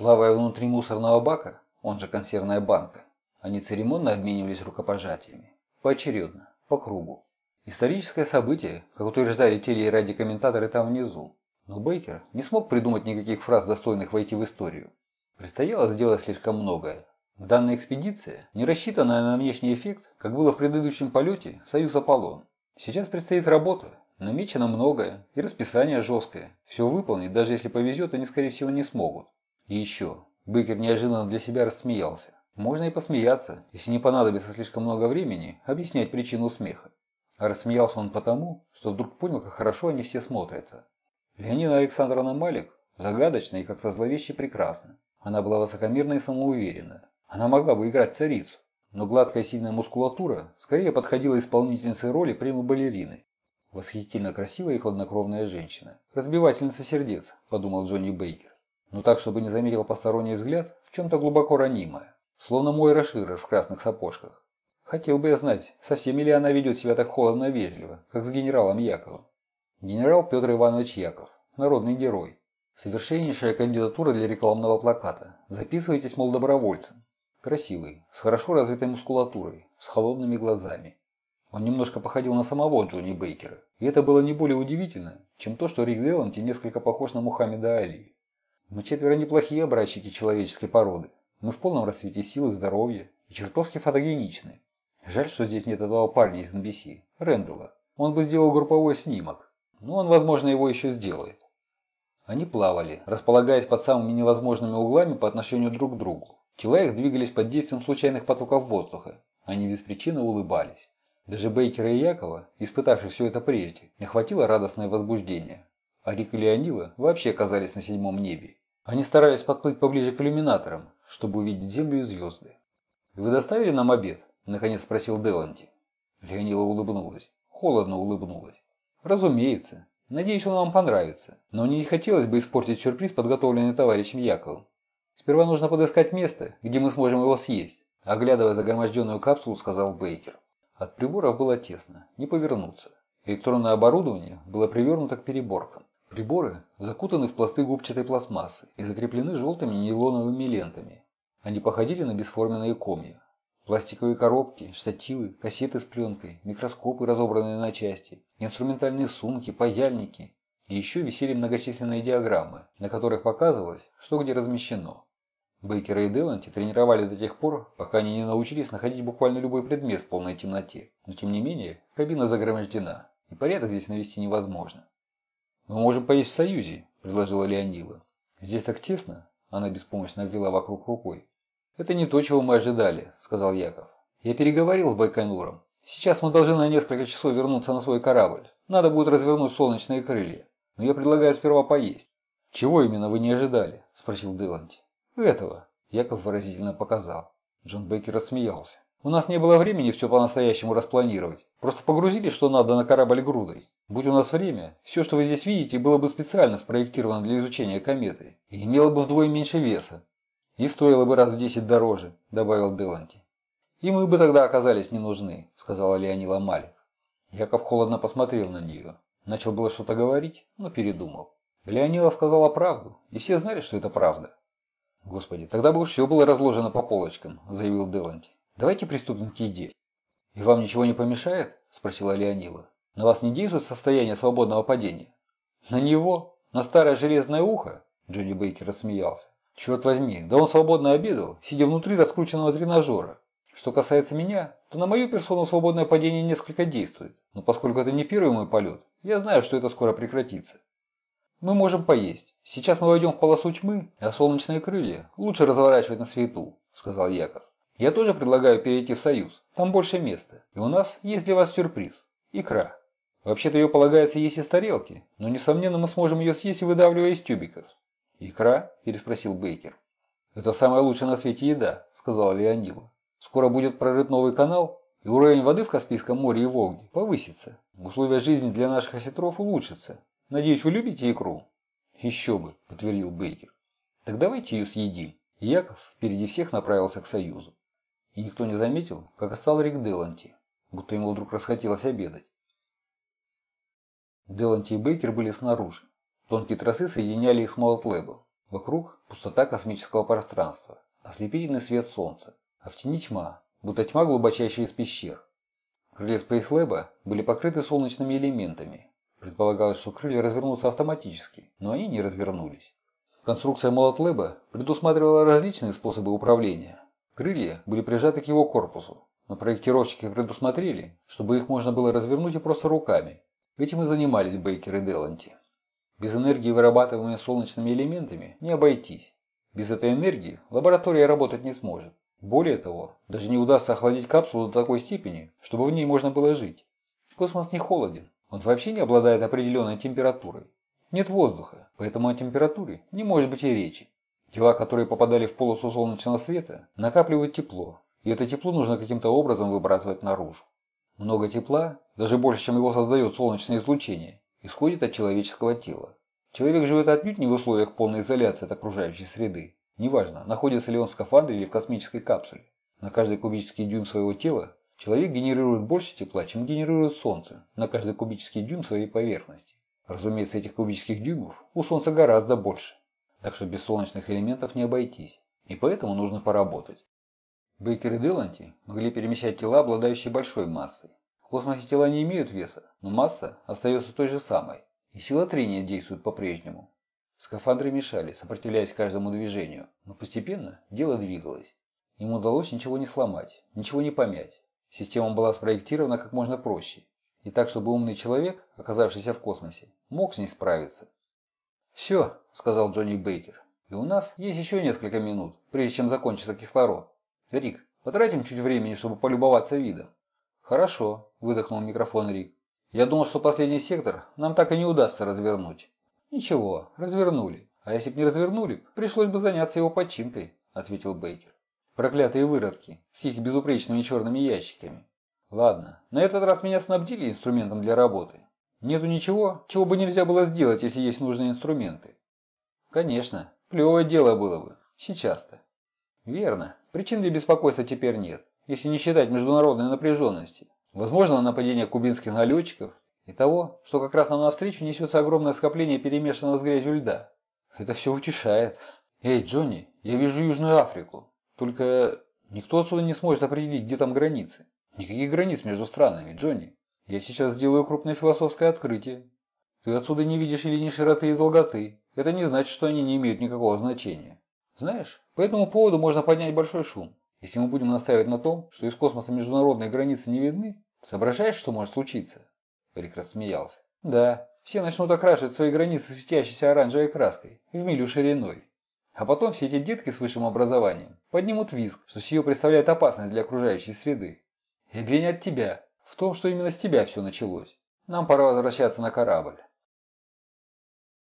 Плавая внутри мусорного бака, он же консервная банка, они церемонно обменивались рукопожатиями. Поочередно, по кругу. Историческое событие, как утверждали теле- и радиокомментаторы там внизу. Но Бейкер не смог придумать никаких фраз, достойных войти в историю. Предстояло сделать слишком многое. Данная экспедиция не рассчитана на внешний эффект, как было в предыдущем полете «Союз Аполлон». Сейчас предстоит работа, намечено многое, и расписание жесткое. Все выполнить, даже если повезет, они, скорее всего, не смогут. И еще. Бейкер неожиданно для себя рассмеялся. Можно и посмеяться, если не понадобится слишком много времени объяснять причину смеха. А рассмеялся он потому, что вдруг понял, как хорошо они все смотрятся. Леонина Александровна Малик загадочна и как-то зловеще прекрасна. Она была высокомерна и самоуверена. Она могла бы играть царицу, но гладкая сильная мускулатура скорее подходила исполнительнице роли прямой-балерины. Восхитительно красивая и хладнокровная женщина. Разбивательница сердец, подумал Джонни Бейкер. Но так, чтобы не заметил посторонний взгляд, в чем-то глубоко ранимая. Словно мой Ширер в красных сапожках. Хотел бы я знать, со всеми ли она ведет себя так холодно и вежливо, как с генералом Яковом. Генерал Петр Иванович Яков. Народный герой. Совершеннейшая кандидатура для рекламного плаката. Записывайтесь, мол, добровольцем. Красивый, с хорошо развитой мускулатурой, с холодными глазами. Он немножко походил на самого Джонни Бейкера. И это было не более удивительно, чем то, что Рик Деланти несколько похож на Мухаммеда Али. Мы четверо неплохие образчики человеческой породы. Мы в полном расцвете сил и здоровья и чертовски фотогеничны. Жаль, что здесь нет этого парня из NBC, Рэндалла. Он бы сделал групповой снимок. Но он, возможно, его еще сделает. Они плавали, располагаясь под самыми невозможными углами по отношению друг к другу. Тела их двигались под действием случайных потоков воздуха. Они без причины улыбались. Даже Бейкера и Якова, испытавших все это прежде, не хватило радостное возбуждение. А Рик и Леонила вообще оказались на седьмом небе. Они старались подплыть поближе к иллюминаторам, чтобы увидеть Землю и звезды. «Вы доставили нам обед?» – наконец спросил Деланти. Леонила улыбнулась. Холодно улыбнулась. «Разумеется. Надеюсь, он вам понравится. Но мне не хотелось бы испортить сюрприз, подготовленный товарищем Яковом. Сперва нужно подыскать место, где мы сможем его съесть», – оглядывая загроможденную капсулу, сказал Бейкер. От приборов было тесно, не повернуться. Электронное оборудование было привернуто к переборкам. Приборы закутаны в пласты губчатой пластмассы и закреплены желтыми нейлоновыми лентами. Они походили на бесформенные комья. Пластиковые коробки, штативы, кассеты с пленкой, микроскопы, разобранные на части, инструментальные сумки, паяльники. И еще висели многочисленные диаграммы, на которых показывалось, что где размещено. Бейкера и Деланти тренировали до тех пор, пока они не научились находить буквально любой предмет в полной темноте. Но тем не менее, кабина загромождена, и порядок здесь навести невозможно. «Мы можем поесть в Союзе», – предложила Леонила. «Здесь так тесно», – она беспомощно ввела вокруг рукой. «Это не то, чего мы ожидали», – сказал Яков. «Я переговорил с Байконуром. Сейчас мы должны на несколько часов вернуться на свой корабль. Надо будет развернуть солнечные крылья. Но я предлагаю сперва поесть». «Чего именно вы не ожидали?» – спросил Деланти. «Этого», – Яков выразительно показал. Джон Бейкер рассмеялся. «У нас не было времени все по-настоящему распланировать. Просто погрузили, что надо, на корабль грудой. Будь у нас время, все, что вы здесь видите, было бы специально спроектировано для изучения кометы и имело бы вдвое меньше веса. «И стоило бы раз в десять дороже», – добавил Деланти. «И мы бы тогда оказались не нужны», – сказала Леонила Малик. Яков холодно посмотрел на нее. Начал было что-то говорить, но передумал. Леонила сказала правду, и все знали, что это правда. «Господи, тогда бы все было разложено по полочкам», – заявил Деланти. «Давайте приступим к еде». «И вам ничего не помешает?» – спросила Леонила. «На вас не действует состояние свободного падения?» «На него? На старое железное ухо?» – Джонни Бейкер рассмеялся. Черт возьми, да он свободно обедал, сидя внутри раскрученного тренажера. Что касается меня, то на мою персону свободное падение несколько действует. Но поскольку это не первый мой полет, я знаю, что это скоро прекратится. Мы можем поесть. Сейчас мы войдем в полосу тьмы, а солнечные крылья лучше разворачивать на свету, сказал Яков. Я тоже предлагаю перейти в Союз. Там больше места. И у нас есть для вас сюрприз. Икра. Вообще-то ее полагается есть из тарелки, но несомненно мы сможем ее съесть, выдавливая из тюбиков. «Икра?» – переспросил Бейкер. «Это самая лучшая на свете еда», – сказала Леонила. «Скоро будет прорыт новый канал, и уровень воды в Каспийском море и Волге повысится. Условия жизни для наших осетров улучшатся. Надеюсь, вы любите икру?» «Еще бы», – подтвердил Бейкер. «Так давайте ее съедим». Яков впереди всех направился к Союзу. И никто не заметил, как остал Рик Деланти, будто ему вдруг расхотелось обедать. Деланти и Бейкер были снаружи. Тонкие тросы соединяли их с Молотлэбом. Вокруг пустота космического пространства, ослепительный свет солнца, а в тени тьма, будто тьма глубочайшая из пещер. Крылья Спейслэба были покрыты солнечными элементами. Предполагалось, что крылья развернутся автоматически, но они не развернулись. Конструкция Молотлэба предусматривала различные способы управления. Крылья были прижаты к его корпусу, но проектировщики предусмотрели, чтобы их можно было развернуть и просто руками. Этим и занимались Бейкер и Деланти. Без энергии, вырабатываемой солнечными элементами, не обойтись. Без этой энергии лаборатория работать не сможет. Более того, даже не удастся охладить капсулу до такой степени, чтобы в ней можно было жить. Космос не холоден, он вообще не обладает определенной температурой. Нет воздуха, поэтому о температуре не может быть и речи. Тела, которые попадали в полосу солнечного света, накапливают тепло, и это тепло нужно каким-то образом выбрасывать наружу. Много тепла, даже больше, чем его создает солнечное излучение, исходит от человеческого тела. Человек живет отнюдь не в условиях полной изоляции от окружающей среды. Неважно, находится ли он в скафандре или в космической капсуле. На каждый кубический дюйм своего тела человек генерирует больше тепла, чем генерирует Солнце на каждый кубический дюйм своей поверхности. Разумеется, этих кубических дюймов у Солнца гораздо больше. Так что без солнечных элементов не обойтись. И поэтому нужно поработать. Бейкер и Деланти могли перемещать тела, обладающие большой массой. В космосе тела не имеют веса, но масса остается той же самой, и сила трения действует по-прежнему. Скафандры мешали, сопротивляясь каждому движению, но постепенно дело двигалось. Им удалось ничего не сломать, ничего не помять. Система была спроектирована как можно проще, и так, чтобы умный человек, оказавшийся в космосе, мог с ней справиться. «Все», — сказал Джонни Бейкер, — «и у нас есть еще несколько минут, прежде чем закончится кислород. Рик, потратим чуть времени, чтобы полюбоваться видом». «Хорошо», – выдохнул микрофон Рик. «Я думал, что последний сектор нам так и не удастся развернуть». «Ничего, развернули. А если бы не развернули, пришлось бы заняться его починкой», – ответил Бейкер. «Проклятые выродки с их безупречными черными ящиками. Ладно, на этот раз меня снабдили инструментом для работы. Нету ничего, чего бы нельзя было сделать, если есть нужные инструменты». «Конечно, клевое дело было бы. Сейчас-то». «Верно. Причин для беспокойства теперь нет если не считать международной напряженности, возможного нападения кубинских налетчиков и того, что как раз нам навстречу несется огромное скопление перемешанного с грязью льда. Это все утешает. Эй, Джонни, я вижу Южную Африку. Только никто отсюда не сможет определить, где там границы. Никаких границ между странами, Джонни. Я сейчас сделаю крупное философское открытие. Ты отсюда не видишь и линии широты и долготы. Это не значит, что они не имеют никакого значения. Знаешь, по этому поводу можно поднять большой шум. Если мы будем настаивать на том, что из космоса международные границы не видны, соображаешь, что может случиться?» Рик рассмеялся. «Да, все начнут окрашивать свои границы светящейся оранжевой краской, в милю шириной. А потом все эти детки с высшим образованием поднимут визг, что сие представляет опасность для окружающей среды. И обвинят тебя в том, что именно с тебя все началось. Нам пора возвращаться на корабль».